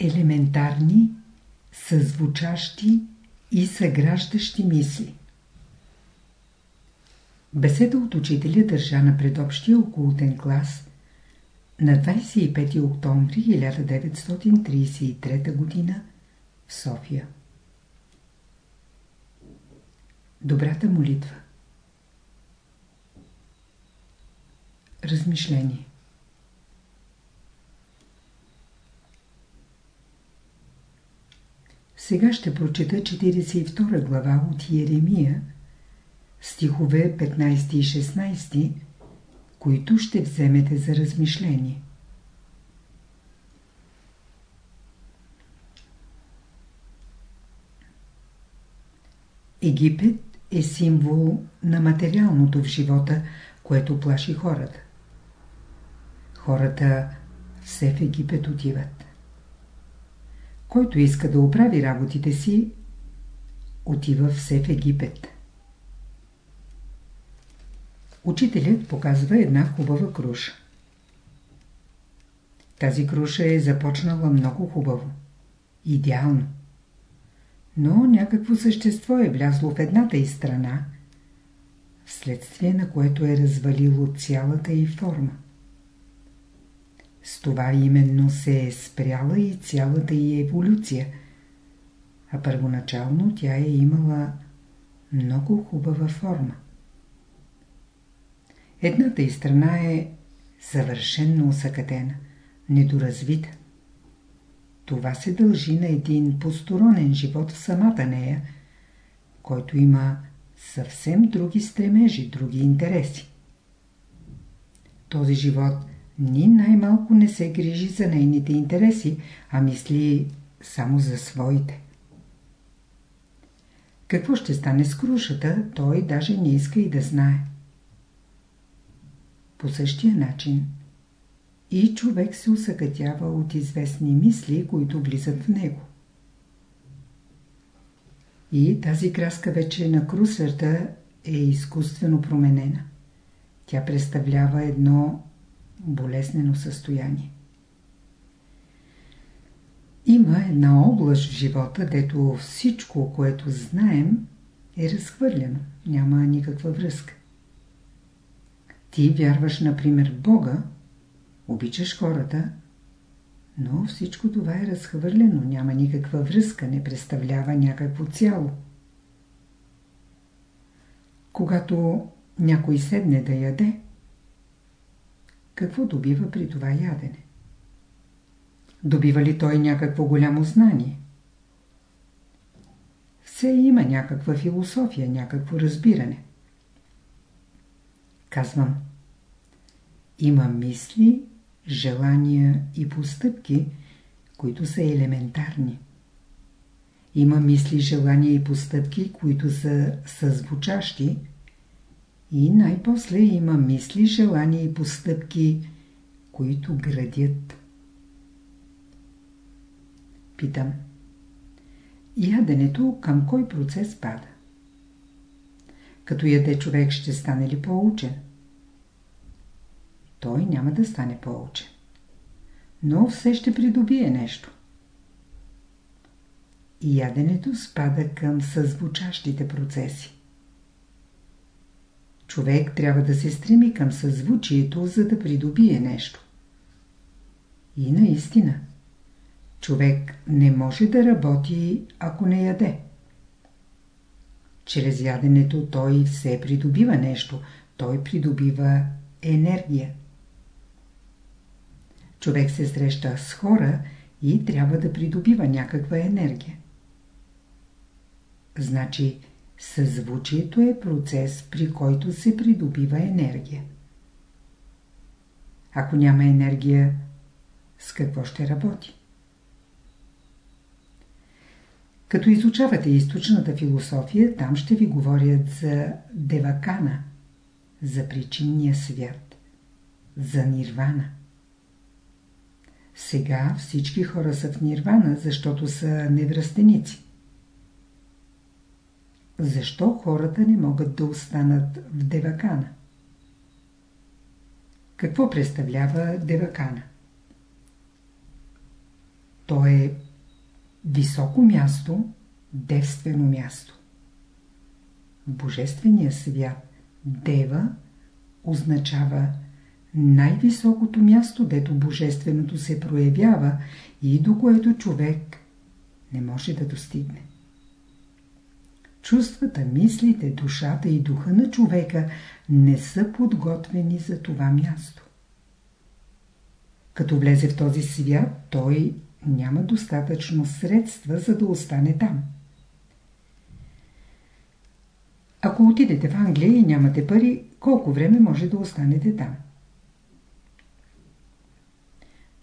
елементарни, съзвучащи и съграждащи мисли. Беседа от учителя държа на предобщия окултен клас на 25 октомври 1933 г. в София. Добрата молитва Размишление Сега ще прочета 42 глава от Иеремия, стихове 15 и 16, които ще вземете за размишление. Египет е символ на материалното в живота, което плаши хората. Хората все в Египет отиват. Който иска да оправи работите си, отива все в Египет. Учителят показва една хубава круша. Тази круша е започнала много хубаво. Идеално. Но някакво същество е влязло в едната и страна, вследствие на което е развалило цялата й форма. С това именно се е спряла и цялата й еволюция, а първоначално тя е имала много хубава форма. Едната и страна е съвършенно усъкатена, недоразвита. Това се дължи на един посторонен живот в самата нея, който има съвсем други стремежи, други интереси. Този живот ни най-малко не се грижи за нейните интереси, а мисли само за своите. Какво ще стане с крушата, той даже не иска и да знае. По същия начин и човек се усъкътява от известни мисли, които влизат в него. И тази краска вече на крусърта е изкуствено променена. Тя представлява едно болезнено състояние. Има една област в живота, дето всичко, което знаем, е разхвърлено. Няма никаква връзка. Ти вярваш, например, Бога, обичаш хората, но всичко това е разхвърлено, няма никаква връзка, не представлява някакво цяло. Когато някой седне да яде, какво добива при това ядене? Добива ли той някакво голямо знание? Все има някаква философия, някакво разбиране. Казвам, има мисли, желания и постъпки, които са елементарни. Има мисли, желания и постъпки, които са съзвучащи, и най-после има мисли, желания и постъпки, които градят. Питам. Яденето към кой процес пада? Като яде човек ще стане ли по-учен? Той няма да стане по-учен. Но все ще придобие нещо. И яденето спада към съзвучащите процеси. Човек трябва да се стреми към съзвучието, за да придобие нещо. И наистина, човек не може да работи, ако не яде. Чрез яденето той все придобива нещо, той придобива енергия. Човек се среща с хора и трябва да придобива някаква енергия. Значи, Съзвучието е процес, при който се придобива енергия. Ако няма енергия, с какво ще работи? Като изучавате източната философия, там ще ви говорят за Девакана, за причинния свят, за нирвана. Сега всички хора са в нирвана, защото са невръстеници. Защо хората не могат да останат в Девакана? Какво представлява Девакана? То е високо място, девствено място. В Божествения свят Дева означава най-високото място, дето Божественото се проявява и до което човек не може да достигне. Чувствата, мислите, душата и духа на човека не са подготвени за това място. Като влезе в този свят, той няма достатъчно средства, за да остане там. Ако отидете в Англия и нямате пари, колко време може да останете там?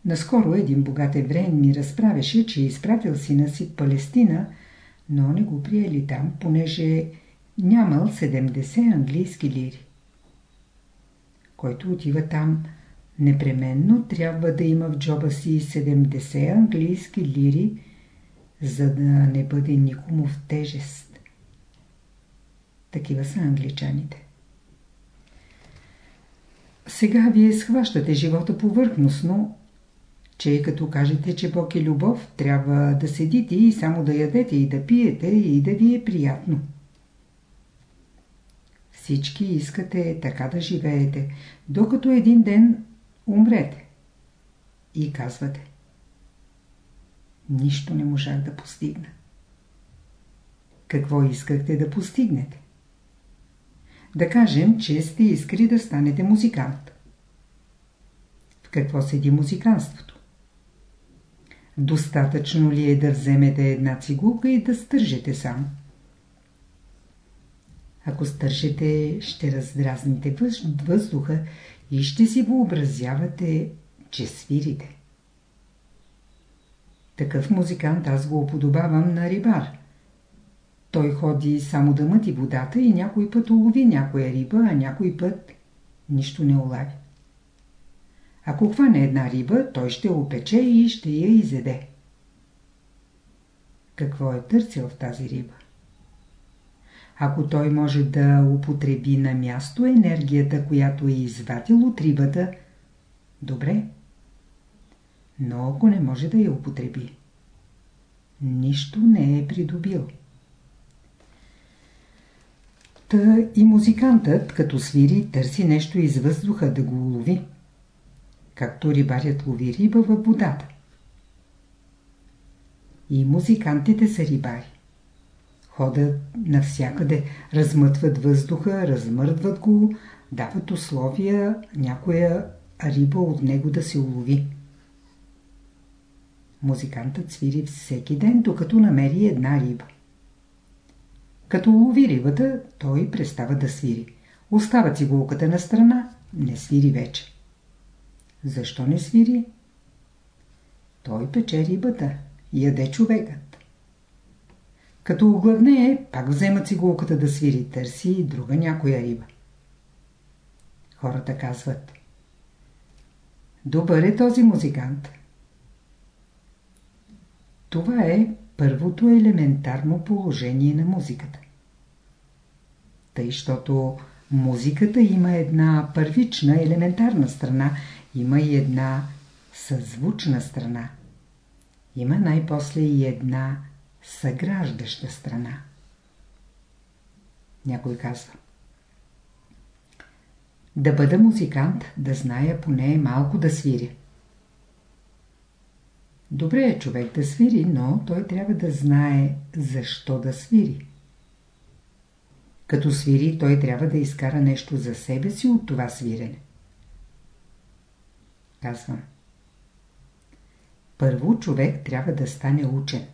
Наскоро един богат евреин ми разправяше, че е изпратил сина си Палестина, но не го приели там, понеже нямал 70 английски лири. Който отива там, непременно трябва да има в джоба си 70 английски лири, за да не бъде никому в тежест. Такива са англичаните. Сега вие схващате живота повърхностно, че като кажете, че Бог е любов, трябва да седите и само да ядете и да пиете и да ви е приятно. Всички искате така да живеете, докато един ден умрете. И казвате. Нищо не можах да постигна. Какво искахте да постигнете? Да кажем, че сте искали да станете музикант. В какво седи музиканството? Достатъчно ли е да вземете една цигулка и да стържете сам? Ако стържете, ще раздразните въздуха и ще си въобразявате, че свирите. Такъв музикант аз го уподобавам на рибар. Той ходи само да мъти водата и някой път улови някоя риба, а някой път нищо не улави. Ако хване една риба, той ще опече и ще я изеде. Какво е търсил в тази риба? Ако той може да употреби на място енергията, която е извадил от рибата, добре. Но ако не може да я употреби, нищо не е придобил. Та и музикантът, като свири, търси нещо из въздуха да го улови както рибарят лови риба във водата. И музикантите са рибари. Ходят навсякъде, размътват въздуха, размърдват го, дават условия някоя риба от него да се улови. Музикантът свири всеки ден, докато намери една риба. Като улови рибата, той престава да свири. Остава цигулката на страна, не свири вече. Защо не свири? Той пече рибата, яде човекът. Като оглавне, пак взема цигулката да свири, търси и друга някоя риба. Хората казват Добър е този музикант. Това е първото елементарно положение на музиката. Тъй, щото музиката има една първична елементарна страна има и една съзвучна страна. Има най-после и една съграждаща страна. Някой казва. Да бъда музикант, да зная поне малко да свири. Добре е човек да свири, но той трябва да знае защо да свири. Като свири, той трябва да изкара нещо за себе си от това свирене. Казвам. Първо човек трябва да стане учен.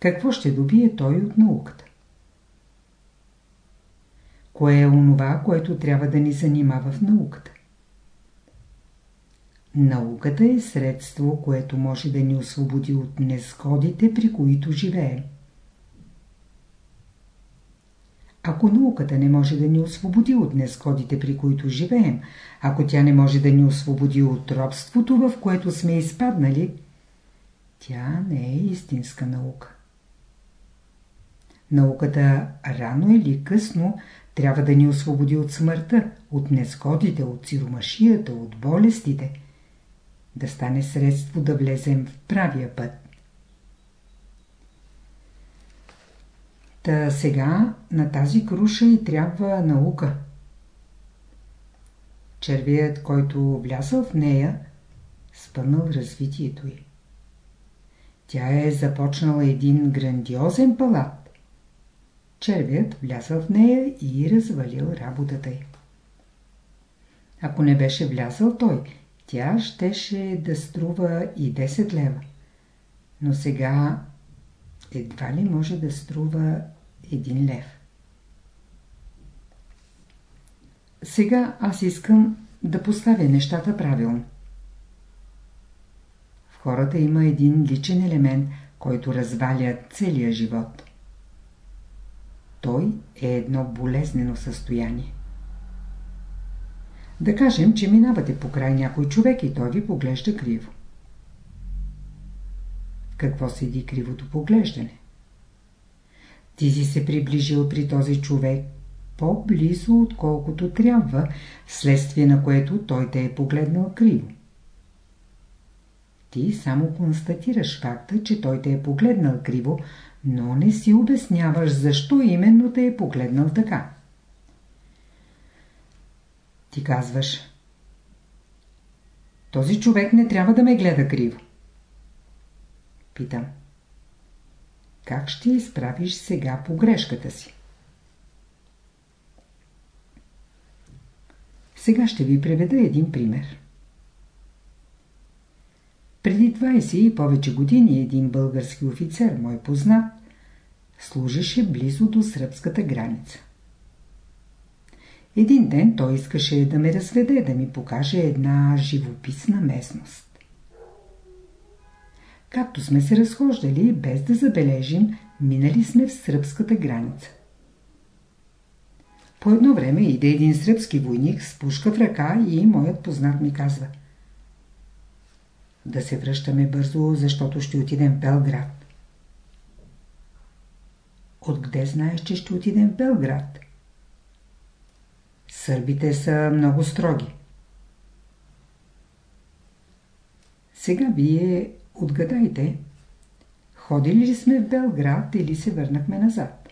Какво ще добие той от науката? Кое е онова, което трябва да ни занимава в науката? Науката е средство, което може да ни освободи от незгодите, при които живеем. Ако науката не може да ни освободи от незгодите, при които живеем, ако тя не може да ни освободи от робството, в което сме изпаднали, тя не е истинска наука. Науката рано или късно трябва да ни освободи от смъртта, от незгодите, от сиромашията, от болестите, да стане средство да влезем в правия път. Та сега на тази круша и трябва наука. Червият, който влязъл в нея, спънал развитието й. Тя е започнала един грандиозен палат. Червият влязъл в нея и развалил работата й. Ако не беше влязъл той, тя щеше да струва и 10 лева. Но сега едва ли може да струва 1 лев. Сега аз искам да поставя нещата правилно. В хората има един личен елемент, който разваля целия живот. Той е едно болезнено състояние. Да кажем, че минавате покрай някой човек и той ви поглежда криво. Какво седи кривото поглеждане? Ти си се приближил при този човек по-близо, отколкото трябва, вследствие на което той те е погледнал криво. Ти само констатираш факта, че той те е погледнал криво, но не си обясняваш защо именно те е погледнал така. Ти казваш Този човек не трябва да ме гледа криво. Питам Как ще изправиш сега погрешката си? Сега ще ви преведа един пример. Преди 20 и повече години един български офицер, мой познат, служеше близо до сръбската граница. Един ден той искаше да ме разведе, да ми покаже една живописна местност. Както сме се разхождали, без да забележим, минали сме в сръбската граница. По едно време иде един сръбски войник с пушка в ръка и моят познат ми казва Да се връщаме бързо, защото ще отидем в Белград. Откъде знаеш, че ще отидем в Белград? Сърбите са много строги. Сега вие отгадайте, ходили ли сме в Белград или се върнахме назад?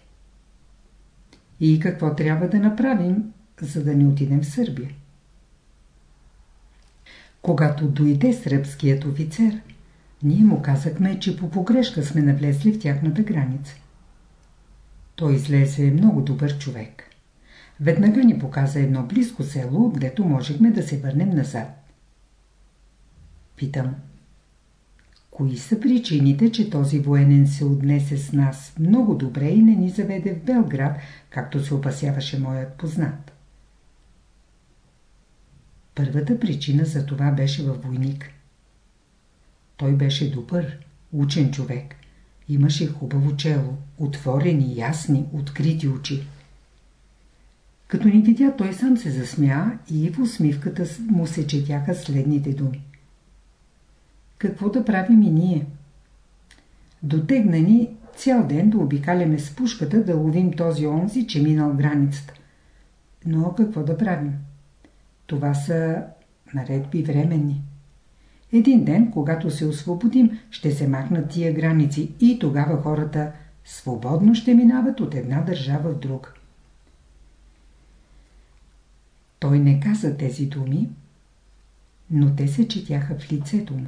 И какво трябва да направим, за да не отидем в Сърбия? Когато дойде сръбският офицер, ние му казахме, че по погрешка сме навлезли в тяхната граница. Той излезе много добър човек. Веднага ни показа едно близко село, където можехме да се върнем назад. Питам. Кои са причините, че този военен се отнесе с нас много добре и не ни заведе в Белград, както се опасяваше моят познат? Първата причина за това беше във войник. Той беше добър, учен човек. Имаше хубаво чело, отворени, ясни, открити очи. Като ни видя, той сам се засмя и в усмивката му се четяха следните думи. Какво да правим и ние? Дотегна ни цял ден да обикаляме с пушката да ловим този онзи, че минал границата. Но какво да правим? Това са наредби временни. Един ден, когато се освободим, ще се махнат тия граници и тогава хората свободно ще минават от една държава в друга. Той не каза тези думи, но те се четяха в лицето му.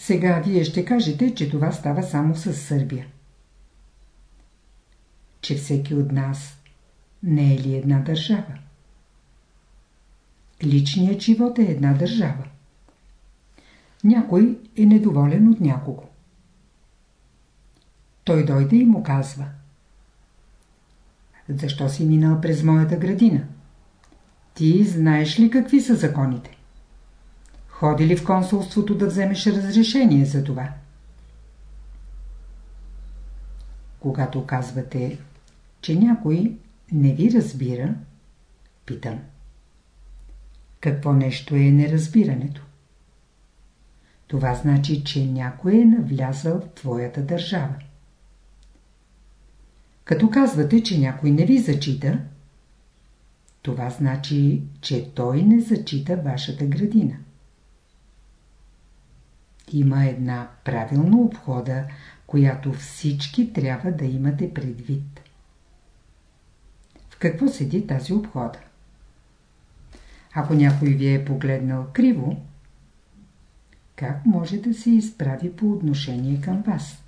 Сега вие ще кажете, че това става само с Сърбия. Че всеки от нас не е ли една държава? Личният живот е една държава. Някой е недоволен от някого. Той дойде и му казва – защо си минал през моята градина? Ти знаеш ли какви са законите? Ходи ли в консулството да вземеш разрешение за това? Когато казвате, че някой не ви разбира, питам. Какво нещо е неразбирането? Това значи, че някой е навлязал в твоята държава. Като казвате, че някой не ви зачита, това значи, че той не зачита вашата градина. Има една правилна обхода, която всички трябва да имате предвид. В какво седи тази обхода? Ако някой ви е погледнал криво, как може да се изправи по отношение към вас?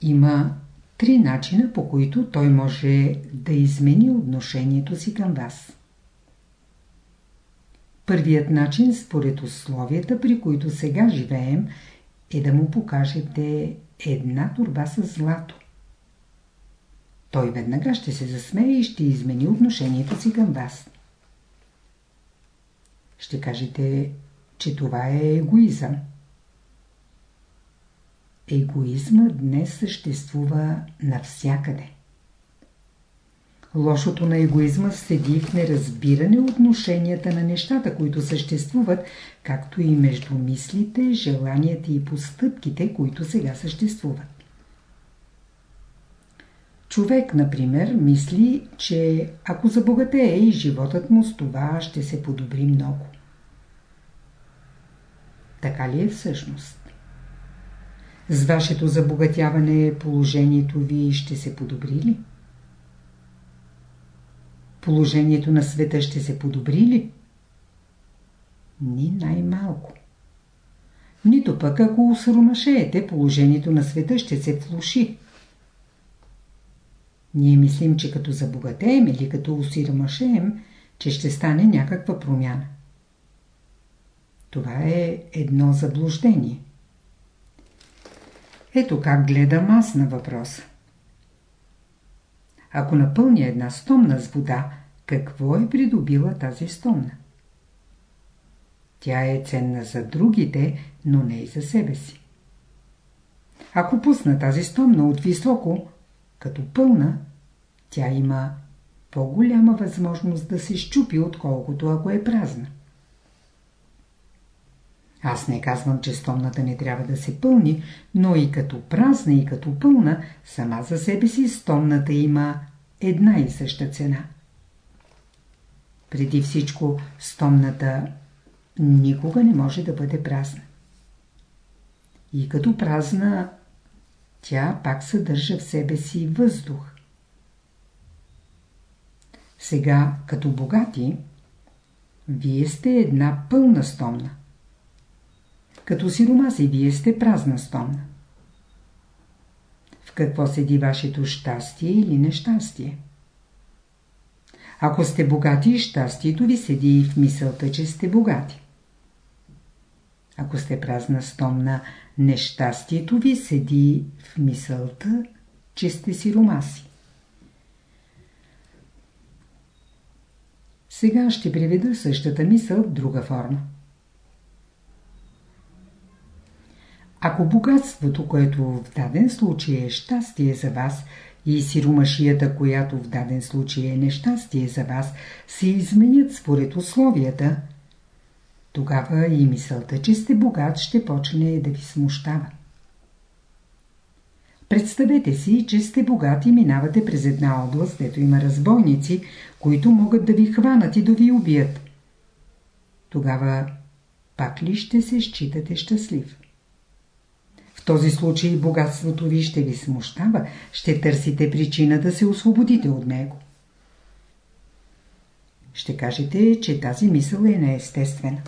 Има три начина, по които той може да измени отношението си към вас. Първият начин, според условията, при които сега живеем, е да му покажете една турба с злато. Той веднага ще се засмее и ще измени отношението си към вас. Ще кажете, че това е егоизъм. Егоизмът днес съществува навсякъде. Лошото на егоизма седи в неразбиране отношенията на нещата, които съществуват, както и между мислите, желанията и постъпките, които сега съществуват. Човек, например, мисли, че ако забогатее и животът му с това ще се подобри много. Така ли е всъщност? С вашето забогатяване положението ви ще се подобри ли? Положението на света ще се подобри ли? Ни най-малко. Нито пък ако усъромашеете, положението на света ще се влуши. Ние мислим, че като забогатеем или като усиромашеем, че ще стане някаква промяна. Това е едно заблуждение. Ето как гледам аз на въпроса. Ако напълня една стомна с вода, какво е придобила тази стомна? Тя е ценна за другите, но не и за себе си. Ако пусна тази стомна от високо, като пълна, тя има по-голяма възможност да се щупи, отколкото ако е празна. Аз не казвам, че стомната не трябва да се пълни, но и като празна и като пълна, сама за себе си стомната има една и съща цена. Преди всичко, стомната никога не може да бъде празна. И като празна, тя пак съдържа в себе си въздух. Сега, като богати, вие сте една пълна стомна. Като сиромаси, вие сте празна стомна. В какво седи вашето щастие или нещастие? Ако сте богати, щастието ви седи и в мисълта, че сте богати. Ако сте празна стомна, нещастието ви седи в мисълта, че сте сиромаси. Сега ще приведа същата мисъл в друга форма. Ако богатството, което в даден случай е щастие за вас, и сиромашията, която в даден случай е нещастие за вас, се изменят според условията, тогава и мисълта, че сте богат, ще почне да ви смущава. Представете си, че сте богати и минавате през една област, дето има разбойници, които могат да ви хванат и да ви убият. Тогава пак ли ще се считате щастлив? Този случай богатството ви ще ви смущава, ще търсите причина да се освободите от него. Ще кажете, че тази мисъл е неестествена.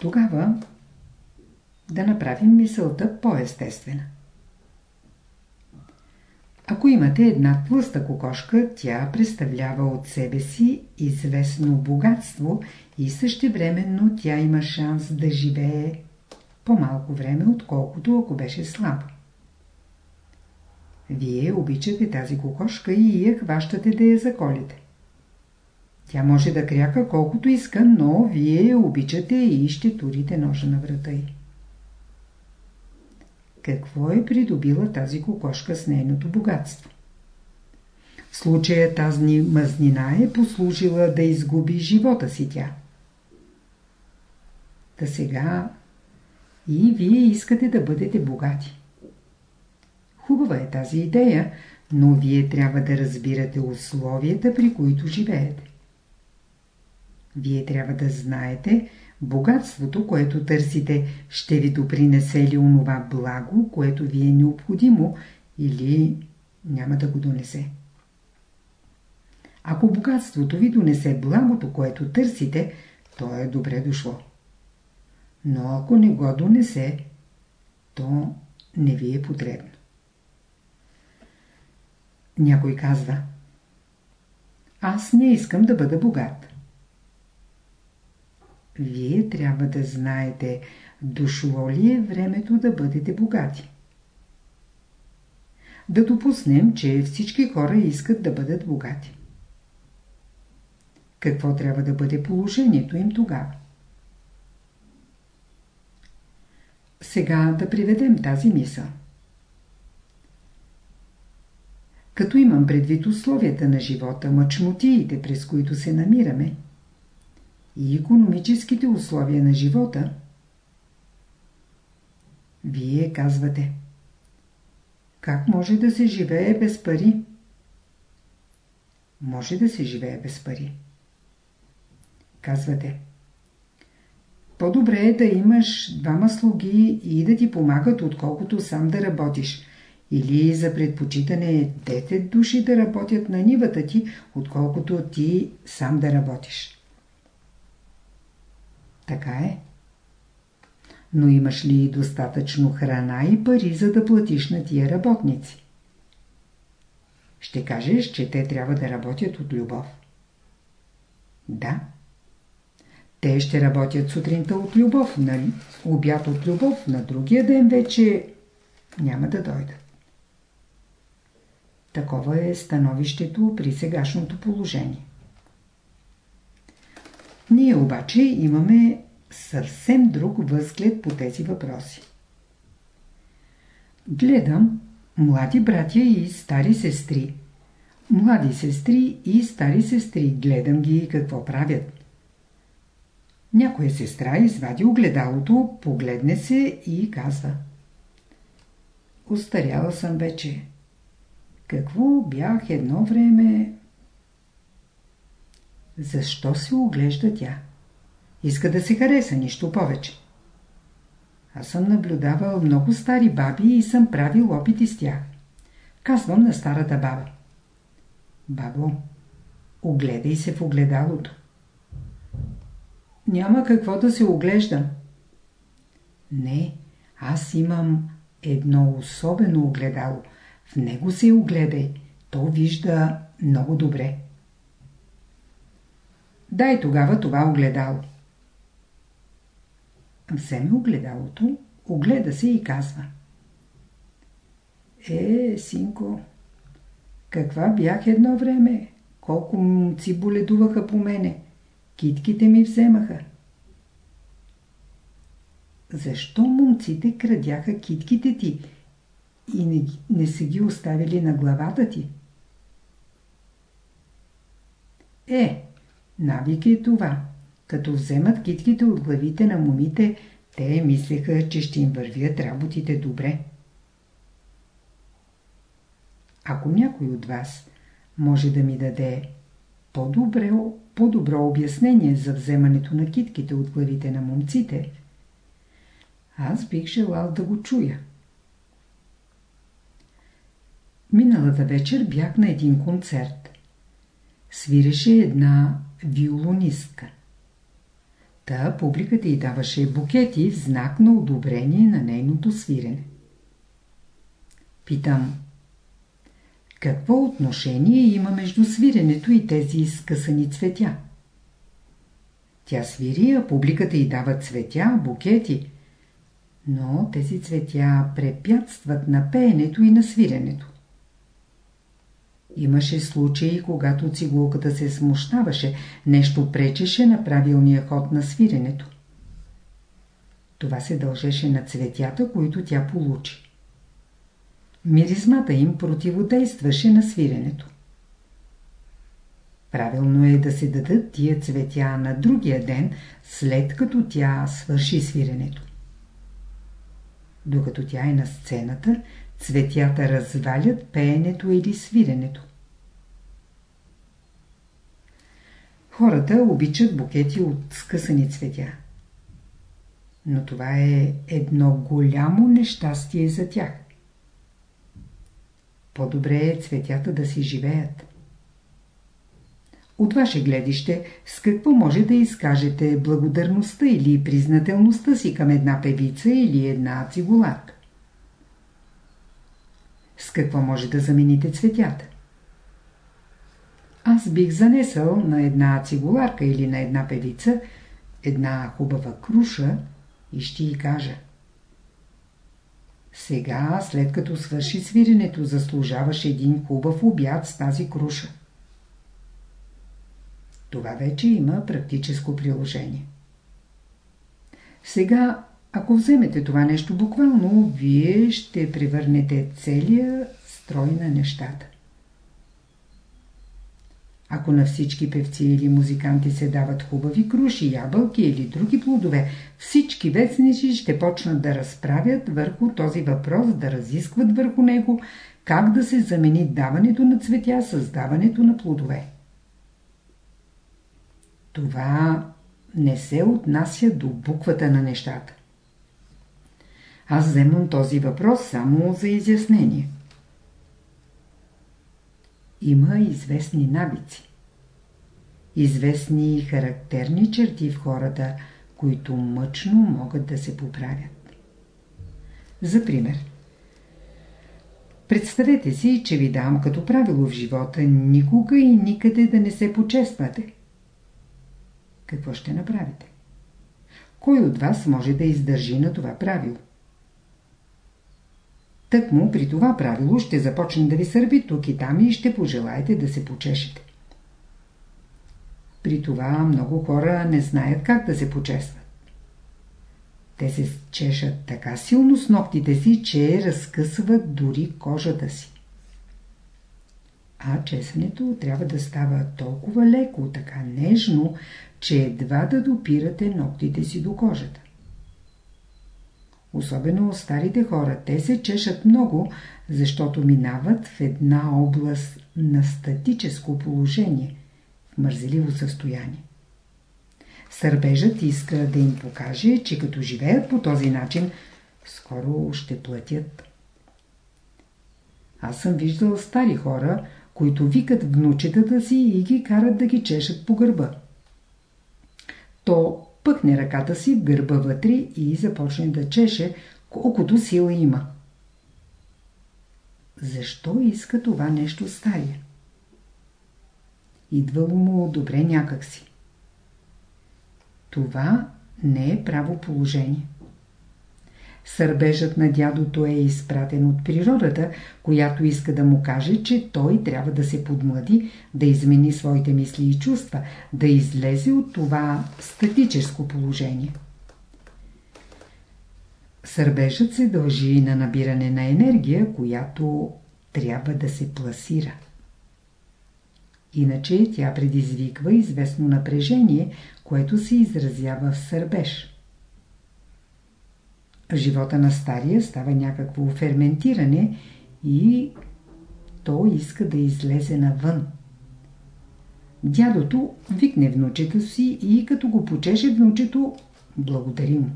Тогава да направим мисълта по-естествена. Ако имате една тлъста кокошка, тя представлява от себе си известно богатство и същевременно тя има шанс да живее по-малко време, отколкото ако беше слабо. Вие обичате тази кокошка и я хващате да я заколите. Тя може да кряка колкото иска, но вие обичате и ще турите ножа на врата й. Какво е придобила тази кокошка с нейното богатство? В случая тази мазнина е послужила да изгуби живота си тя. Та сега и вие искате да бъдете богати. Хубава е тази идея, но вие трябва да разбирате условията, при които живеете. Вие трябва да знаете, богатството, което търсите, ще ви допринесе ли онова благо, което ви е необходимо или няма да го донесе. Ако богатството ви донесе благото, което търсите, то е добре дошло. Но ако не го донесе, то не ви е потребно. Някой казва Аз не искам да бъда богат. Вие трябва да знаете, дошло ли е времето да бъдете богати. Да допуснем, че всички хора искат да бъдат богати. Какво трябва да бъде положението им тогава? Сега да приведем тази мисъл. Като имам предвид условията на живота, мъчнотиите, през които се намираме, и економическите условия на живота, вие казвате Как може да се живее без пари? Може да се живее без пари. Казвате По-добре е да имаш двама слуги и да ти помагат, отколкото сам да работиш. Или за предпочитане 10 души да работят на нивата ти, отколкото ти сам да работиш. Така е. Но имаш ли достатъчно храна и пари, за да платиш на тия работници? Ще кажеш, че те трябва да работят от любов. Да. Те ще работят сутринта от любов, на обяд от любов, на другия ден вече няма да дойдат. Такова е становището при сегашното положение. Ние обаче имаме съвсем друг възглед по тези въпроси. Гледам млади братя и стари сестри. Млади сестри и стари сестри. Гледам ги какво правят. Някоя сестра извади огледалото, погледне се и казва. Остаряла съм вече. Какво бях едно време... Защо се оглежда тя? Иска да се хареса, нищо повече. Аз съм наблюдавал много стари баби и съм правил опити с тях. Казвам на старата баба. Бабо, огледай се в огледалото. Няма какво да се оглеждам. Не, аз имам едно особено огледало. В него се огледай. То вижда много добре. Дай тогава това огледало. Вземе огледалото, огледа се и казва. Е, синко, каква бях едно време, колко момци боледуваха по мене, китките ми вземаха. Защо момците крадяха китките ти и не, не са ги оставили на главата ти? Е, навик е това. Като вземат китките от главите на момите, те мислеха, че ще им вървят работите добре. Ако някой от вас може да ми даде по-добро, по-добро обяснение за вземането на китките от главите на момците, аз бих желал да го чуя. Миналата вечер бях на един концерт. Свиреше една виолонистка. Та публиката й даваше букети в знак на одобрение на нейното свирене. Питам, какво отношение има между свиренето и тези скъсани цветя? Тя свири, а публиката й дава цветя, букети, но тези цветя препятстват на пеенето и на свиренето. Имаше случаи, когато цигулката се смущаваше, нещо пречеше на правилния ход на свиренето. Това се дължеше на цветята, които тя получи. Миризмата им противодействаше на свиренето. Правилно е да се дадат тия цветя на другия ден, след като тя свърши свиренето. Докато тя е на сцената, цветята развалят пеенето или свиренето. Хората обичат букети от скъсани цветя. Но това е едно голямо нещастие за тях. По-добре е цветята да си живеят. От ваше гледище, с какво може да изкажете благодарността или признателността си към една певица или една цигуларка? С какво може да замените цветята? Аз бих занесъл на една цигуларка или на една певица една хубава круша и ще й кажа. Сега, след като свърши свиренето, заслужаваш един хубав обяд с тази круша. Това вече има практическо приложение. Сега, ако вземете това нещо буквално, вие ще превърнете целия строй на нещата. Ако на всички певци или музиканти се дават хубави круши, ябълки или други плодове, всички вестници ще почнат да разправят върху този въпрос, да разискват върху него, как да се замени даването на цветя с даването на плодове. Това не се отнася до буквата на нещата. Аз вземам този въпрос само за изяснение. Има известни навици. Известни характерни черти в хората, които мъчно могат да се поправят. За пример. Представете си, че ви дам като правило в живота никога и никъде да не се почествате какво ще направите? Кой от вас може да издържи на това правило? Тъкмо при това правило ще започне да ви сърби тук и там и ще пожелаете да се почешете. При това много хора не знаят как да се почестват. Те се чешат така силно с ногтите си, че разкъсват дори кожата си. А чесането трябва да става толкова леко, така нежно, че едва да допирате ногтите си до кожата. Особено старите хора, те се чешат много, защото минават в една област на статическо положение, в мързеливо състояние. Сърбежът иска да им покаже, че като живеят по този начин, скоро ще платят. Аз съм виждал стари хора, които викат внучетата си и ги карат да ги чешат по гърба то пъкне ръката си в гърба вътре и започне да чеше, колкото сила има. Защо иска това нещо стария? Идвало му добре някакси. Това не е право положение. Сърбежът на дядото е изпратен от природата, която иска да му каже, че той трябва да се подмлади, да измени своите мисли и чувства, да излезе от това статическо положение. Сърбежът се дължи на набиране на енергия, която трябва да се пласира. Иначе тя предизвиква известно напрежение, което се изразява в сърбеж в живота на стария става някакво ферментиране и то иска да излезе навън. Дядото викне внучето си и като го почеше внучето, благодари му.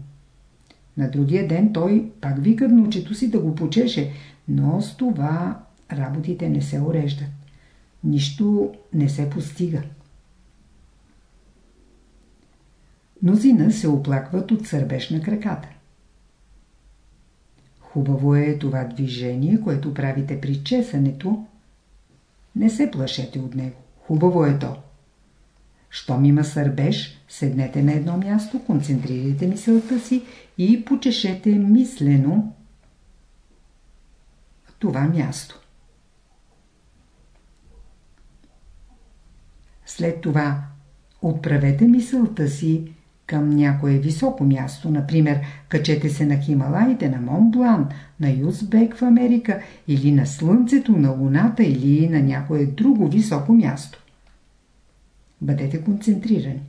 На другия ден той пак вика внучето си да го почеше, но с това работите не се уреждат. Нищо не се постига. Мнозина се оплакват от сърбеж на краката. Хубаво е това движение, което правите при чесането. Не се плашете от него. Хубаво е то. Щом има сърбеж, седнете на едно място, концентрирайте мисълта си и почешете мислено това място. След това отправете мисълта си към някое високо място, например, качете се на Хималаите, на Монблан, на Юзбек в Америка или на Слънцето, на Луната или на някое друго високо място. Бъдете концентрирани.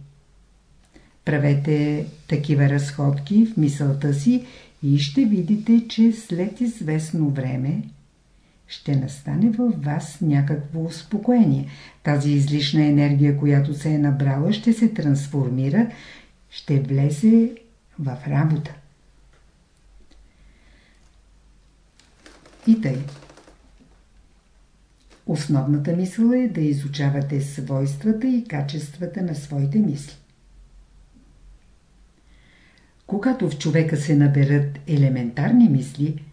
Правете такива разходки в мисълта си и ще видите, че след известно време ще настане във вас някакво успокоение. Тази излишна енергия, която се е набрала, ще се трансформира, ще влезе в работа. И тъй. Основната мисъл е да изучавате свойствата и качествата на своите мисли. Когато в човека се наберат елементарни мисли,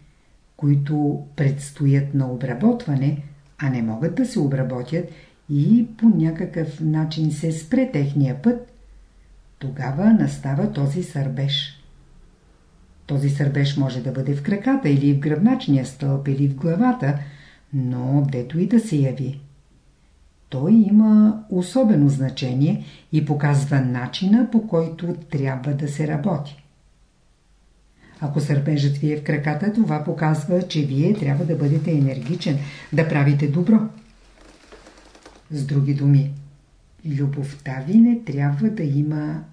които предстоят на обработване, а не могат да се обработят и по някакъв начин се спре техния път, тогава настава този сърбеж. Този сърбеж може да бъде в краката или в гръбначния стълб или в главата, но дето и да се яви. Той има особено значение и показва начина по който трябва да се работи. Ако сърпежът ви е в краката, това показва, че вие трябва да бъдете енергичен, да правите добро. С други думи, любовта ви не трябва да има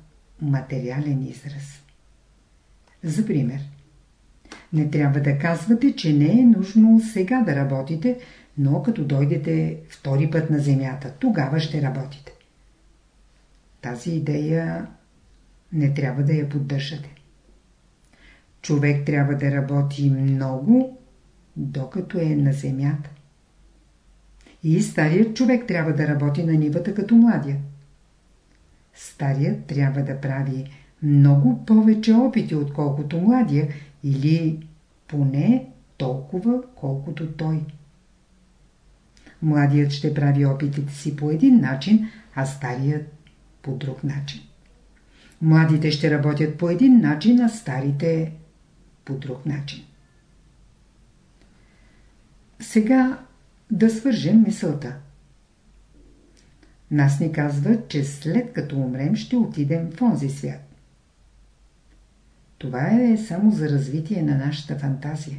материален израз. За пример, не трябва да казвате, че не е нужно сега да работите, но като дойдете втори път на земята, тогава ще работите. Тази идея не трябва да я поддържате. Човек трябва да работи много, докато е на земята. И старият човек трябва да работи на нивата като младия. Старият трябва да прави много повече опити, отколкото младия, или поне толкова, колкото той. Младият ще прави опитите си по един начин, а старият по друг начин. Младите ще работят по един начин, а старите по друг начин. Сега да свържем мисълта. Нас ни казват, че след като умрем ще отидем в онзи свят. Това е само за развитие на нашата фантазия.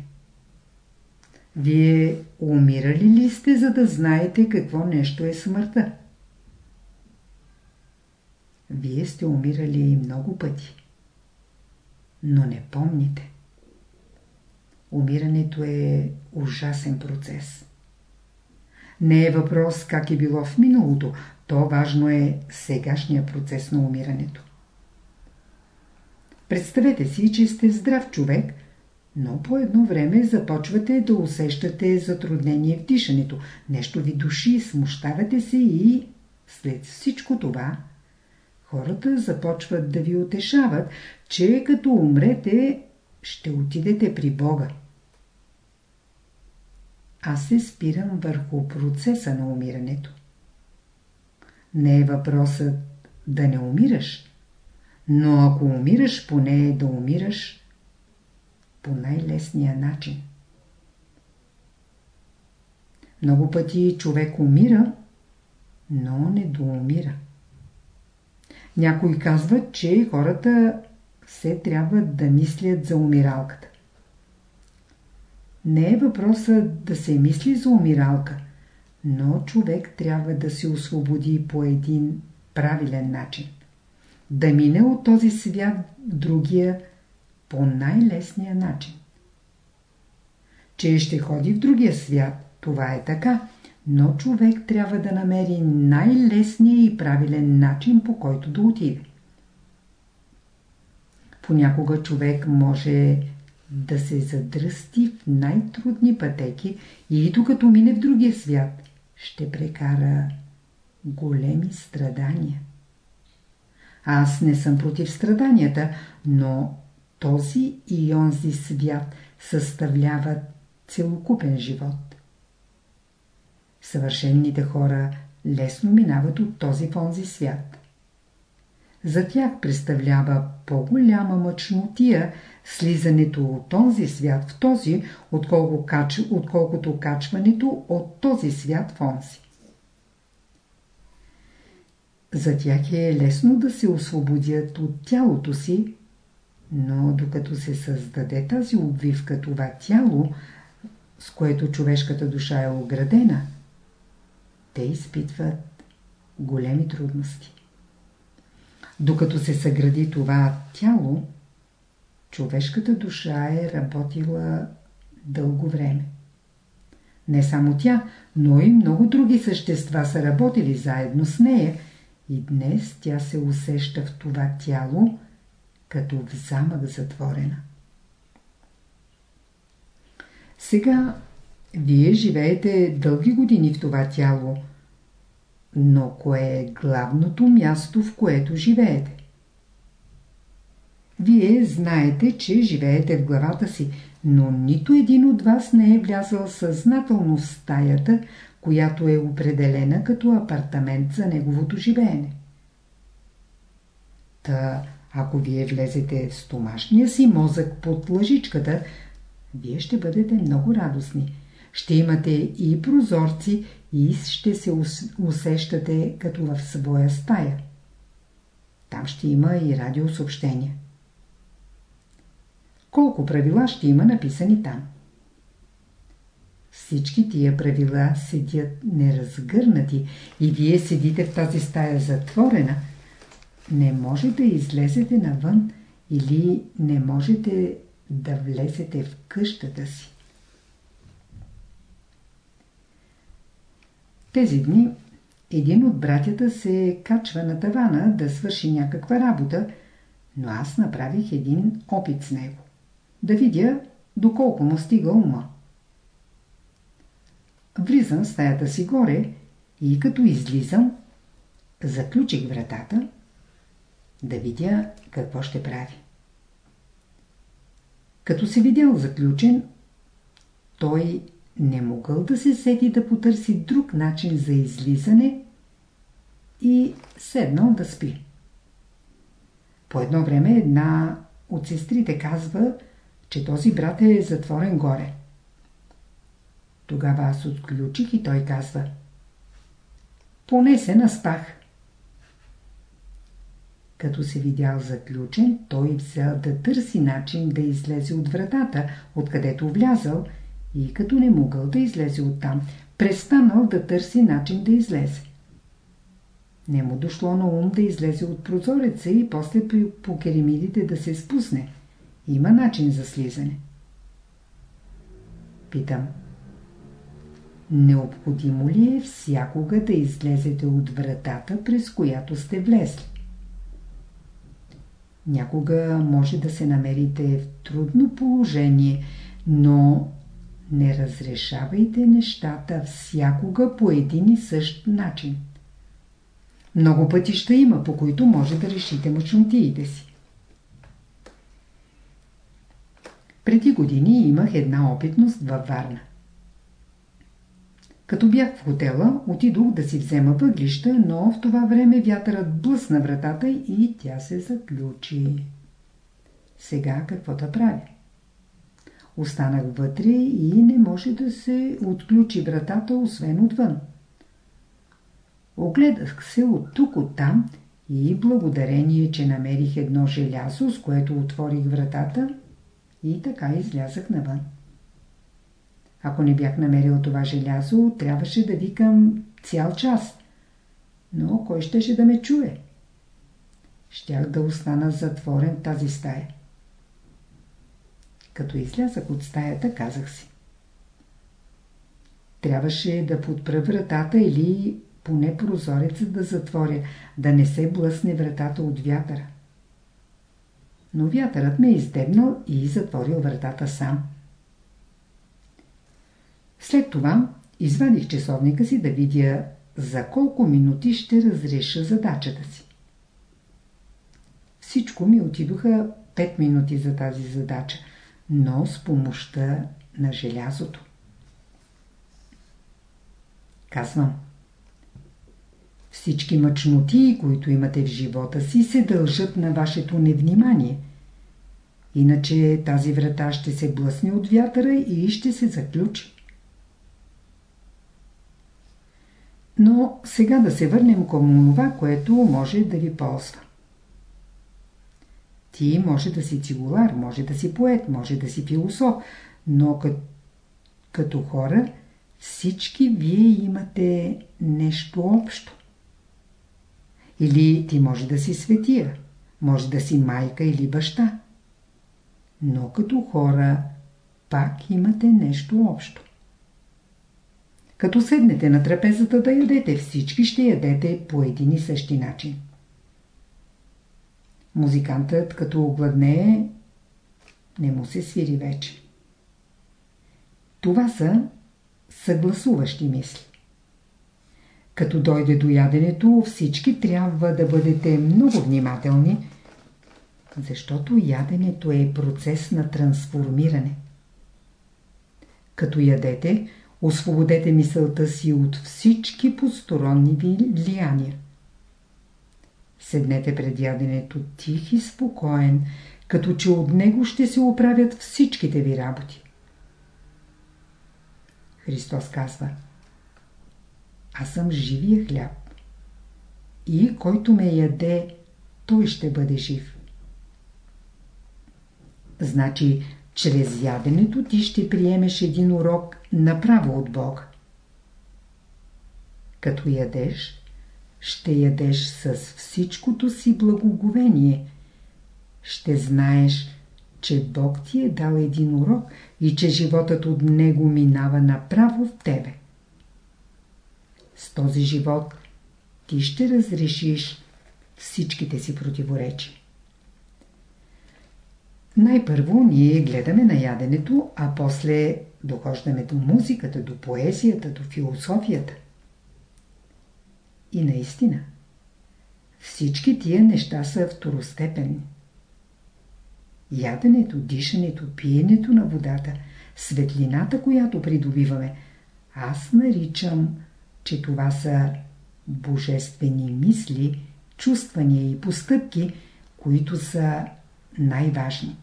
Вие умирали ли сте, за да знаете какво нещо е смъртта? Вие сте умирали много пъти, но не помните. Умирането е ужасен процес. Не е въпрос как е било в миналото, то важно е сегашния процес на умирането. Представете си, че сте здрав човек, но по едно време започвате да усещате затруднение в дишането. Нещо ви души, смущавате се и след всичко това хората започват да ви утешават, че като умрете ще отидете при Бога. Аз се спирам върху процеса на умирането. Не е въпросът да не умираш, но ако умираш, поне е да умираш по най-лесния начин. Много пъти човек умира, но не доумира. Някои казват, че хората все трябва да мислят за умиралката. Не е въпросът да се мисли за умиралка, но човек трябва да се освободи по един правилен начин. Да мине от този свят другия по най-лесния начин. Че ще ходи в другия свят, това е така, но човек трябва да намери най-лесния и правилен начин, по който да отиде. Понякога човек може да се задръсти в най-трудни пътеки и докато мине в другия свят, ще прекара големи страдания. Аз не съм против страданията, но този и онзи свят съставляват целокупен живот. Съвършенните хора лесно минават от този в онзи свят. За тях представлява по-голяма мъчнотия слизането от този свят в този, отколко кач... отколкото качването от този свят в онзи. За тях е лесно да се освободят от тялото си, но докато се създаде тази обвивка, това тяло, с което човешката душа е оградена, те изпитват големи трудности. Докато се съгради това тяло, човешката душа е работила дълго време. Не само тя, но и много други същества са работили заедно с нея и днес тя се усеща в това тяло, като в замък затворена. Сега вие живеете дълги години в това тяло, но кое е главното място, в което живеете? Вие знаете, че живеете в главата си, но нито един от вас не е влязъл съзнателно в стаята, която е определена като апартамент за неговото живеене. Та, ако вие влезете в стомашния си мозък под лъжичката, вие ще бъдете много радостни. Ще имате и прозорци, и ще се усещате като в своя стая. Там ще има и радиосъобщения. Колко правила ще има написани там? Всички тия правила седят неразгърнати и вие седите в тази стая затворена. Не може да излезете навън или не можете да влезете в къщата си. Тези дни един от братята се качва на тавана да свърши някаква работа, но аз направих един опит с него. Да видя доколко му стига ума. Влизам в стаята си горе и като излизам, заключих вратата да видя какво ще прави. Като се видял заключен, той не могъл да се сети да потърси друг начин за излизане и седнал да спи. По едно време една от сестрите казва, че този брат е затворен горе. Тогава аз отключих и той казва Поне се наспах. Като се видял заключен, той взел да търси начин да излезе от вратата, откъдето влязал, и като не могъл да излезе оттам, престанал да търси начин да излезе. Не му дошло на ум да излезе от прозореца и после по керемидите да се спусне. Има начин за слизане. Питам. Необходимо ли е всякога да излезете от вратата, през която сте влезли? Някога може да се намерите в трудно положение, но не разрешавайте нещата всякога по един и същ начин. Много пътища има, по които може да решите мъчнотиите си. Преди години имах една опитност във Варна. Като бях в хотела, отидох да си взема въглища, но в това време вятърът блъсна вратата и тя се заключи. Сега какво да правя? Останах вътре и не може да се отключи вратата, освен отвън. Огледах се от тук, от там и благодарение, че намерих едно желязо, с което отворих вратата и така излязах навън. Ако не бях намерил това желязо, трябваше да викам цял час. Но кой щеше да ме чуе? Щях да остана затворен тази стая. Като излязах от стаята, казах си. Трябваше да подпра вратата или поне прозореца да затворя, да не се блъсне вратата от вятъра. Но вятърът ме издебнал и затворил вратата сам. След това извадих часовника си да видя за колко минути ще разреша задачата си. Всичко ми отидоха 5 минути за тази задача, но с помощта на желязото. Казвам. Всички мъчноти, които имате в живота си, се дължат на вашето невнимание. Иначе тази врата ще се блъсне от вятъра и ще се заключи. Но сега да се върнем към това, което може да ви ползва. Ти може да си цигулар, може да си поет, може да си философ, но като, хора всички вие имате нещо общо. Или ти може да си светия, може да си майка или баща. но като хора пак имате нещо общо. Като седнете на трапезата да ядете, всички ще ядете по един и същи начин. Музикантът като огладнее, не му се свири вече. Това са съгласуващи мисли. Като дойде до яденето, всички трябва да бъдете много внимателни, защото яденето е процес на трансформиране. Като ядете, освободете мисълта си от всички посторонни влияния. Седнете пред яденето тих и спокоен, като че от него ще се оправят всичките ви работи. Христос казва Аз съм живия хляб. И който ме яде, той ще бъде жив. Значи, чрез яденето ти ще приемеш един урок направо от Бога. Като ядеш, ще ядеш с всичкото си благоговение. Ще знаеш, че Бог ти е дал един урок и че животът от него минава направо в тебе. С този живот ти ще разрешиш всичките си противоречи. Най-първо ние гледаме на яденето, а после дохождаме до музиката, до поезията, до философията. И наистина, всички тия неща са второстепенни. Яденето, дишането, пиенето на водата, светлината, която придобиваме, аз наричам, че това са божествени мисли, чувствания и постъпки, които са най-важни.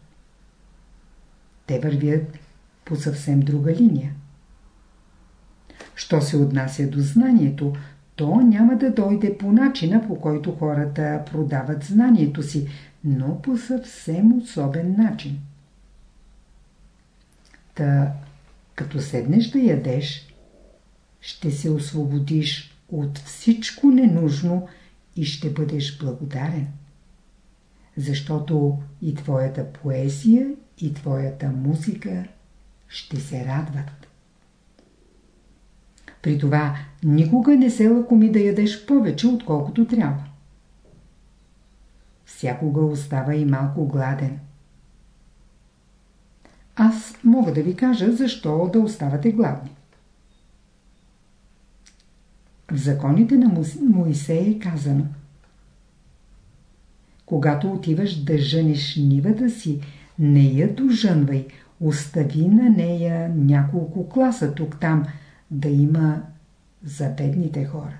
Те вървят по съвсем друга линия. Що се отнася до знанието, то няма да дойде по начина, по който хората продават знанието си, но по съвсем особен начин. Та, като седнеш да ядеш, ще се освободиш от всичко ненужно и ще бъдеш благодарен. Защото и твоята поезия, и твоята музика ще се радват. При това никога не се лакоми да ядеш повече, отколкото трябва. Всякога остава и малко гладен. Аз мога да ви кажа защо да оставате гладни. В законите на Моисей е казано Когато отиваш да жениш нивата си, не я дожънвай, остави на нея няколко класа тук-там, да има за бедните хора.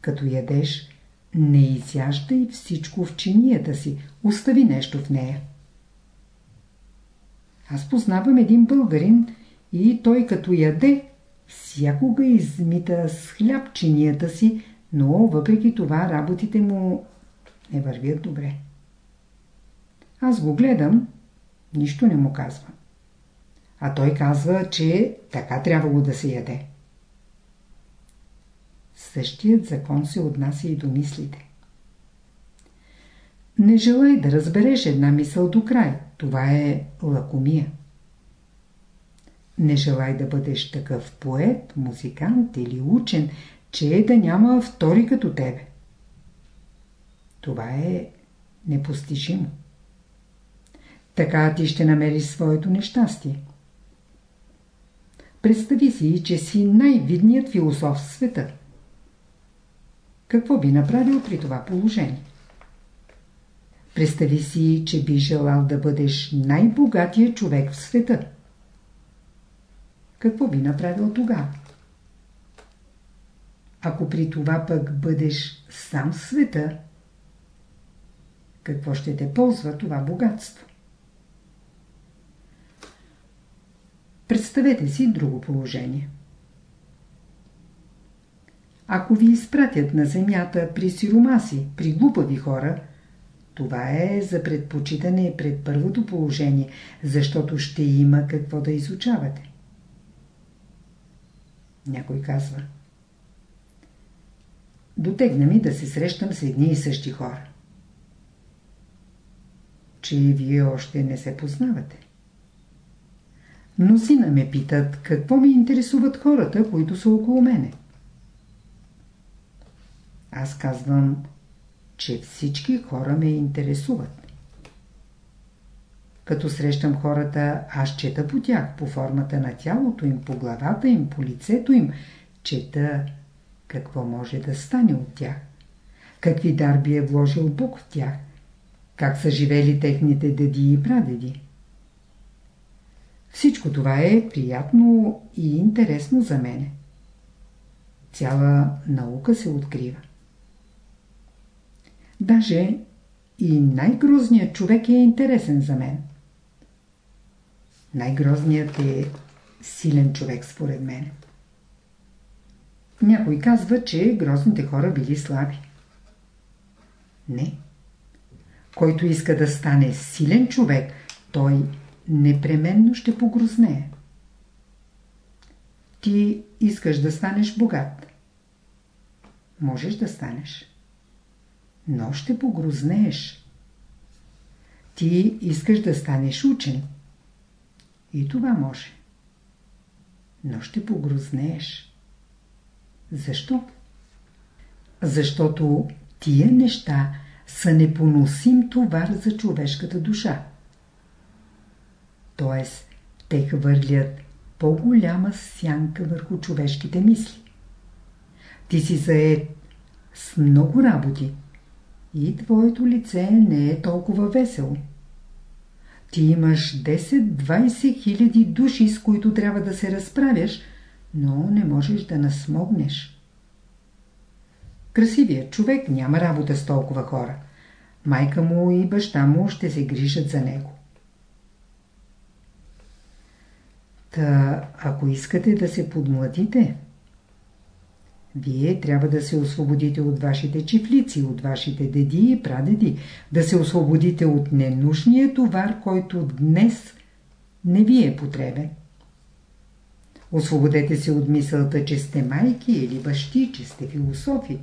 Като ядеш, не изяждай всичко в чинията си, остави нещо в нея. Аз познавам един българин и той като яде, всякога измита с хляб чинията си, но въпреки това работите му не вървят добре. Аз го гледам, нищо не му казвам. А той казва, че така трябвало да се яде. Същият закон се отнася и до мислите. Не желай да разбереш една мисъл до край. Това е лакомия. Не желай да бъдеш такъв поет, музикант или учен, че е да няма втори като тебе. Това е непостижимо. Така ти ще намериш своето нещастие. Представи си, че си най-видният философ в света. Какво би направил при това положение? Представи си, че би желал да бъдеш най-богатия човек в света. Какво би направил тогава? Ако при това пък бъдеш сам в света, какво ще те ползва това богатство? Представете си друго положение. Ако ви изпратят на земята при сиромаси, при глупави хора, това е за предпочитане пред първото положение, защото ще има какво да изучавате. Някой казва. Дотегна ми да се срещам с едни и същи хора. че вие още не се познавате. Мнозина ме питат, какво ми интересуват хората, които са около мене. Аз казвам, че всички хора ме интересуват. Като срещам хората, аз чета по тях, по формата на тялото им, по главата им, по лицето им, чета какво може да стане от тях, какви дарби е вложил Бог в тях, как са живели техните деди и прадеди. Всичко това е приятно и интересно за мене. Цяла наука се открива. Даже и най-грозният човек е интересен за мен. Най-грозният е силен човек според мен. Някой казва, че грозните хора били слаби. Не. Който иска да стане силен човек, той непременно ще погрознее. Ти искаш да станеш богат. Можеш да станеш. Но ще погрознееш. Ти искаш да станеш учен. И това може. Но ще погрознееш. Защо? Защото тия неща са непоносим товар за човешката душа. Т.е. те хвърлят по-голяма сянка върху човешките мисли. Ти си заед с много работи и твоето лице не е толкова весело. Ти имаш 10-20 хиляди души, с които трябва да се разправяш, но не можеш да насмогнеш. Красивият човек няма работа с толкова хора. Майка му и баща му ще се грижат за него. Та, ако искате да се подмладите, вие трябва да се освободите от вашите чифлици, от вашите деди и прадеди, да се освободите от ненужния товар, който днес не ви е потребен. Освободете се от мисълта, че сте майки или бащи, че сте философи.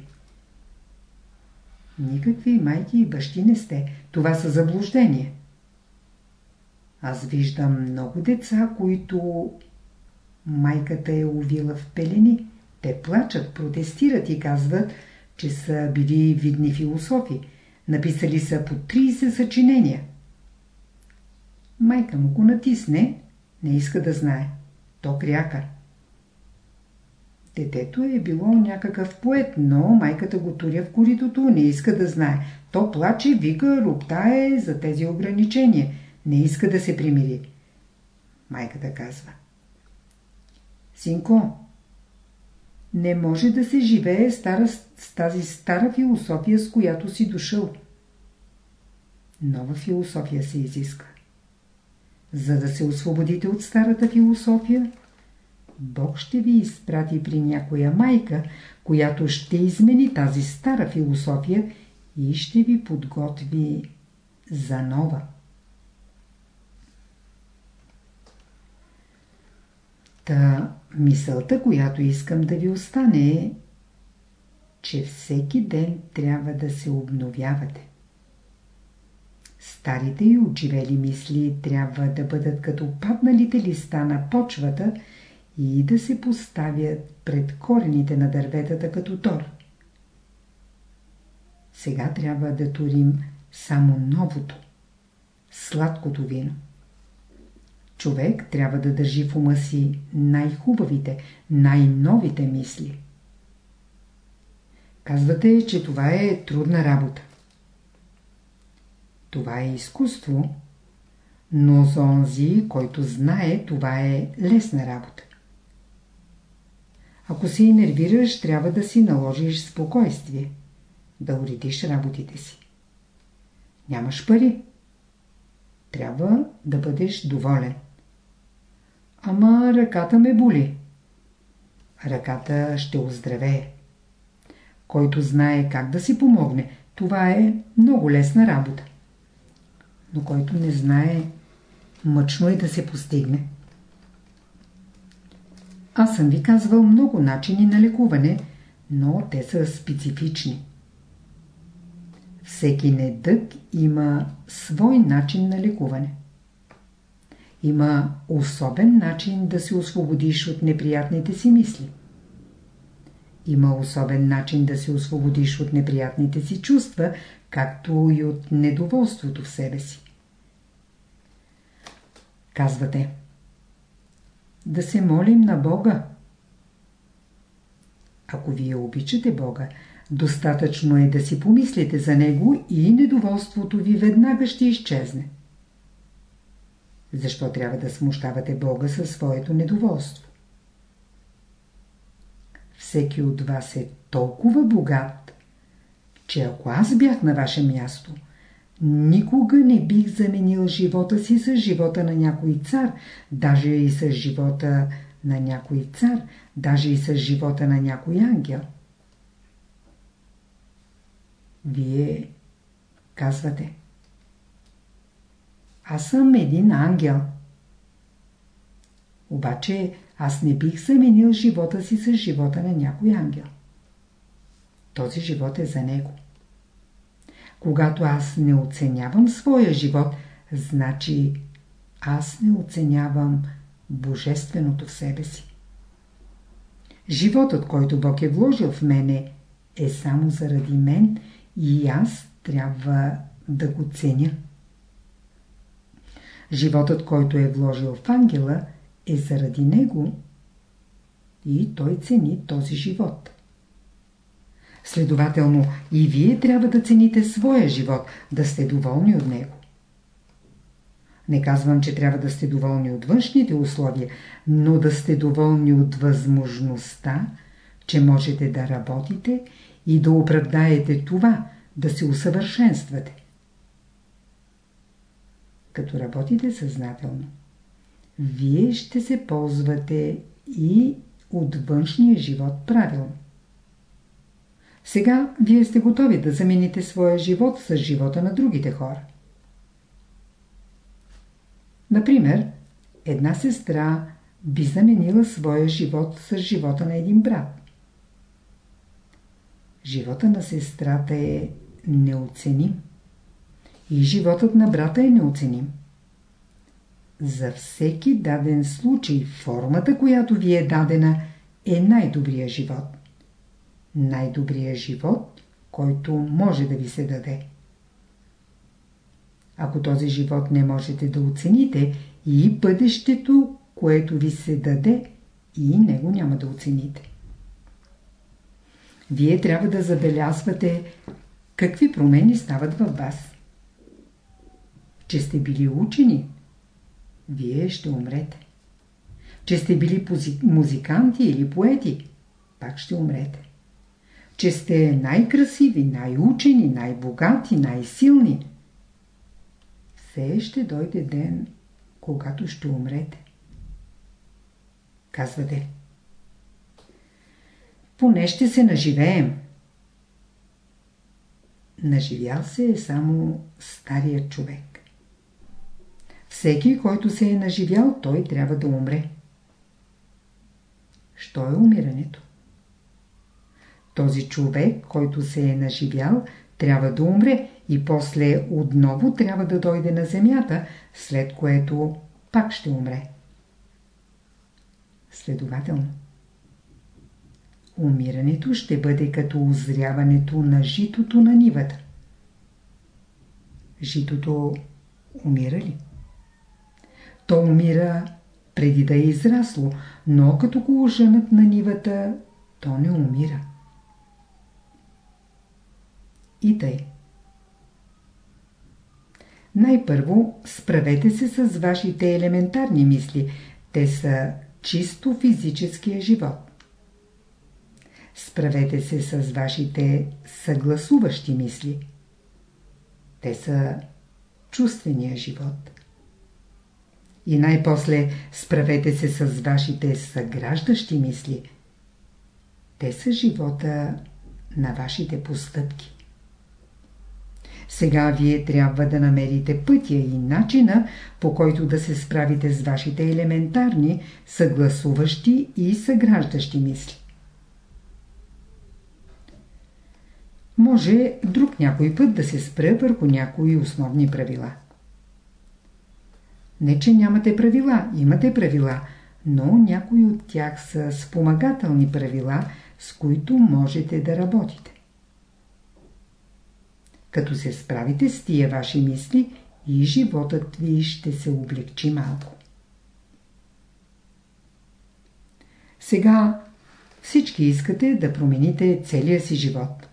Никакви майки и бащи не сте. Това са заблуждения. Аз виждам много деца, които майката е увила в пелени. Те плачат, протестират и казват, че са били видни философи. Написали са по 30 съчинения. Майка му го натисне, не иска да знае. То кряка. Детето е било някакъв поет, но майката го туря в коритото, не иска да знае. То плаче, вика, роптае за тези ограничения. Не иска да се примири. Майката казва. Синко, не може да се живее стара, с тази стара философия, с която си дошъл. Нова философия се изисква. За да се освободите от старата философия, Бог ще ви изпрати при някоя майка, която ще измени тази стара философия и ще ви подготви за нова. Та мисълта, която искам да ви остане е, че всеки ден трябва да се обновявате. Старите и отживели мисли трябва да бъдат като падналите листа на почвата и да се поставят пред корените на дърветата като тор. Сега трябва да турим само новото, сладкото вино. Човек трябва да държи в ума си най-хубавите, най-новите мисли. Казвате, че това е трудна работа. Това е изкуство, но за онзи, който знае, това е лесна работа. Ако се инервираш, трябва да си наложиш спокойствие, да уредиш работите си. Нямаш пари. Трябва да бъдеш доволен. Ама ръката ме боли. Ръката ще оздравее. Който знае как да си помогне, това е много лесна работа. Но който не знае, мъчно е да се постигне. Аз съм ви казвал много начини на лекуване, но те са специфични. всеки недък има свой начин на лекуване. Има особен начин да се освободиш от неприятните си мисли. Има особен начин да се освободиш от неприятните си чувства, както и от недоволството в себе си. Казвате Да се молим на Бога. Ако вие обичате Бога, достатъчно е да си помислите за Него и недоволството ви веднага ще изчезне. Защо трябва да смущавате Бога със своето недоволство? Всеки от вас е толкова богат, че ако аз бях на ваше място, никога не бих заменил живота си с живота на някой цар, даже и с живота на някой цар, даже и с живота на някой ангел. Вие казвате Аз съм един ангел. Обаче аз не бих заменил живота си с живота на някой ангел. Този живот е за него. Когато аз не оценявам своя живот, значи аз не оценявам божественото в себе си. Животът, който Бог е вложил в мене, е само заради мен и аз трябва да го ценя. Животът, който е вложил в ангела, е заради него и той цени този живот. Следователно, и вие трябва да цените своя живот, да сте доволни от него. Не казвам, че трябва да сте доволни от външните условия, но да сте доволни от възможността, че можете да работите и да оправдаете това, да се усъвършенствате. Като работите съзнателно, вие ще се ползвате и от външния живот правилно. Сега вие сте готови да замените своя живот с живота на другите хора. Например, една сестра би заменила своя живот с живота на един брат. Живота на сестрата е неоценим. И животът на брата е неоценим. За всеки даден случай формата, която ви е дадена, е най-добрия живот. Най-добрия живот, който може да ви се даде. Ако този живот не можете да оцените, и бъдещето, което ви се даде, и него няма да оцените. Вие трябва да забелязвате какви промени стават във вас. Че сте били учени, вие ще умрете. Че сте били музиканти или поети, пак ще умрете. Че сте най-красиви, най-учени, най-богати, най-силни, все ще дойде ден, когато ще умрете. Казвате. Поне ще се наживеем. Наживял се е само старият човек. Всеки, който се е наживял, той трябва да умре. Що е умирането? Този човек, който се е наживял, трябва да умре и после отново трябва да дойде на земята, след което пак ще умре. Следователно. Умирането ще бъде като озряването на житото на нивата. Житото умира ли? То умира преди да е израсло, но като го оженат на нивата, то не умира. И тъй. Най-първо справете се с вашите елементарни мисли. Те са чисто физическия живот. Справете се с вашите съгласуващи мисли. Те са чувствения живот. И най-после справете се с вашите съграждащи мисли. Те са живота на вашите постъпки. Сега вие трябва да намерите пътя и начина, по който да се справите с вашите елементарни, съгласуващи и съграждащи мисли. може друг някой път да се спре върху някои основни правила. Не, че нямате правила, имате правила, но някои от тях са спомагателни правила, с които можете да работите. Като се справите с тия ваши мисли, и животът ви ще се облегчи малко. Сега всички искате да промените целия си живот.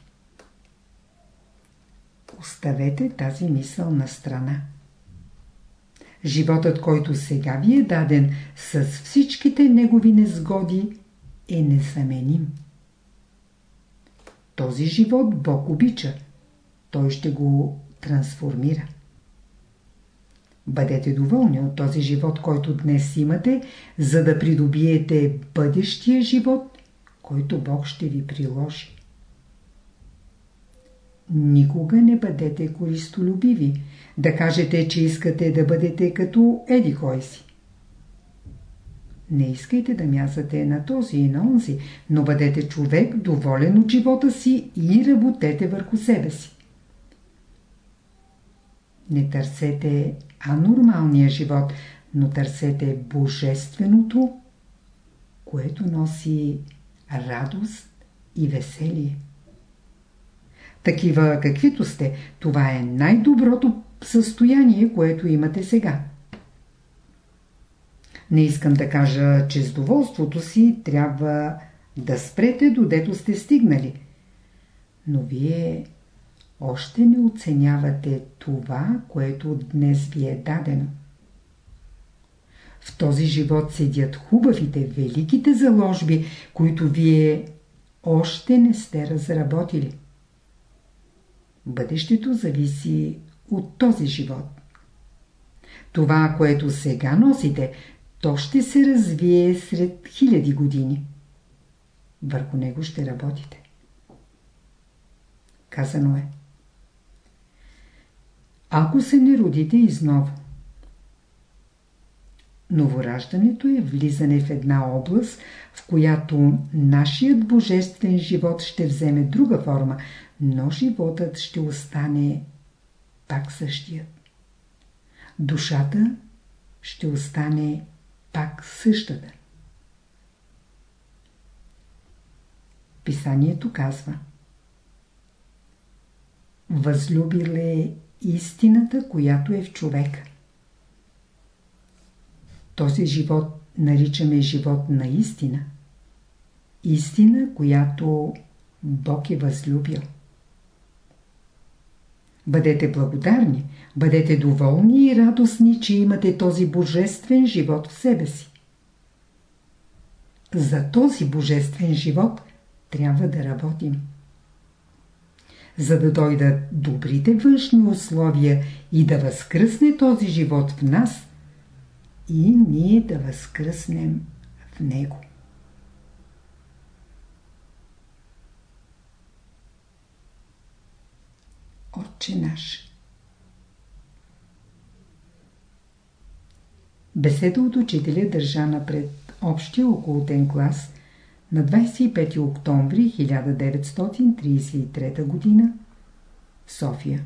Оставете тази мисъл на страна. Животът, който сега ви е даден с всичките негови незгоди, е незаменим. Този живот Бог обича. Той ще го трансформира. Бъдете доволни от този живот, който днес имате, за да придобиете бъдещия живот, който Бог ще ви приложи. Никога не бъдете користолюбиви, да кажете, че искате да бъдете като еди кой си. Не искайте да мязате на този и на онзи, но бъдете човек, доволен от живота си и работете върху себе си. Не търсете анормалния живот, но търсете божественото, което носи радост и веселие. Такива каквито сте, това е най-доброто състояние, което имате сега. Не искам да кажа, че с доволството си трябва да спрете додето сте стигнали. Но вие още не оценявате това, което днес ви е дадено. В този живот седят хубавите, великите заложби, които вие още не сте разработили. Бъдещето зависи от този живот. Това, което сега носите, то ще се развие сред хиляди години. Върху него ще работите. Казано е. Ако се не родите изново. Новораждането е влизане в една област, в която нашият божествен живот ще вземе друга форма, но животът ще остане пак същият. Душата ще остане пак същата. Писанието казва Възлюбил е истината, която е в човека. Този живот наричаме живот на истина. Истина, която Бог е възлюбил. Бъдете благодарни, бъдете доволни и радостни, че имате този божествен живот в себе си. За този божествен живот трябва да работим. За да дойдат добрите външни условия и да възкръсне този живот в нас, и ние да възкръснем в него. Отче наш. Беседа от учителя държана пред общия околотен клас на 25 октомври 1933 г. София.